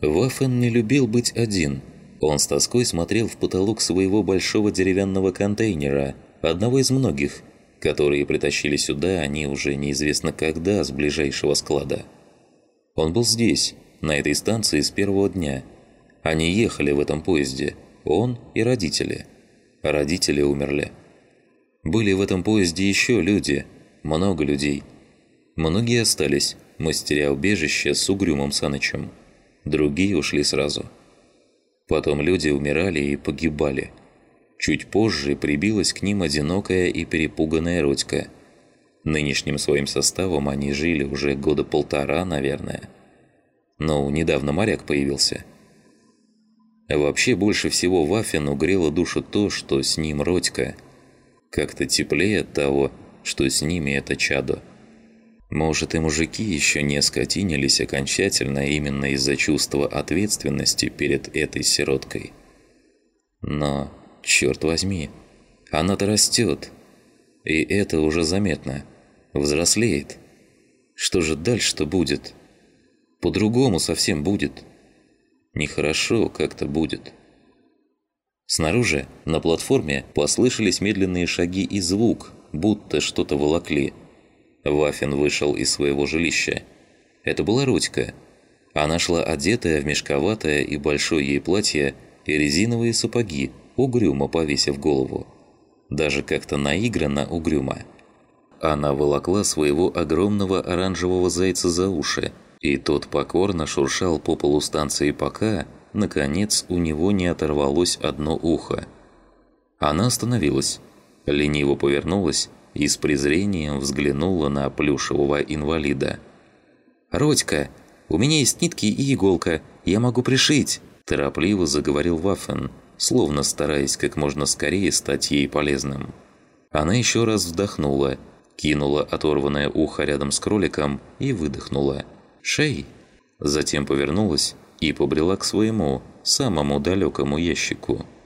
Вафен не любил быть один. Он с тоской смотрел в потолок своего большого деревянного контейнера, одного из многих, которые притащили сюда они уже неизвестно когда с ближайшего склада. Он был здесь, на этой станции с первого дня. Они ехали в этом поезде, он и родители. Родители умерли. Были в этом поезде еще люди, много людей. Многие остались, мастеря убежища с угрюмым Санычем. Другие ушли сразу. Потом люди умирали и погибали. Чуть позже прибилась к ним одинокая и перепуганная Родька. Нынешним своим составом они жили уже года полтора, наверное. Но недавно моряк появился. Вообще больше всего Вафину грело душу то, что с ним Родька. Как-то теплее от того, что с ними это чадо. Может, и мужики еще не скотинились окончательно именно из-за чувства ответственности перед этой сироткой. Но, черт возьми, она-то растет. И это уже заметно. Взрослеет. Что же дальше-то будет? По-другому совсем будет. Нехорошо как-то будет. Снаружи, на платформе, послышались медленные шаги и звук, будто что-то волокли – Вафин вышел из своего жилища. Это была Рудька. Она шла одетая в мешковатое и большое ей платье и резиновые сапоги, угрюмо повесив голову. Даже как-то наигранно угрюмо. Она волокла своего огромного оранжевого зайца за уши, и тот покорно шуршал по полу станции пока, наконец, у него не оторвалось одно ухо. Она остановилась, лениво повернулась и с презрением взглянула на плюшевого инвалида. «Родька, у меня есть нитки и иголка, я могу пришить!» Торопливо заговорил Ваффен, словно стараясь как можно скорее стать ей полезным. Она еще раз вздохнула, кинула оторванное ухо рядом с кроликом и выдохнула. «Шей!» Затем повернулась и побрела к своему, самому далекому ящику –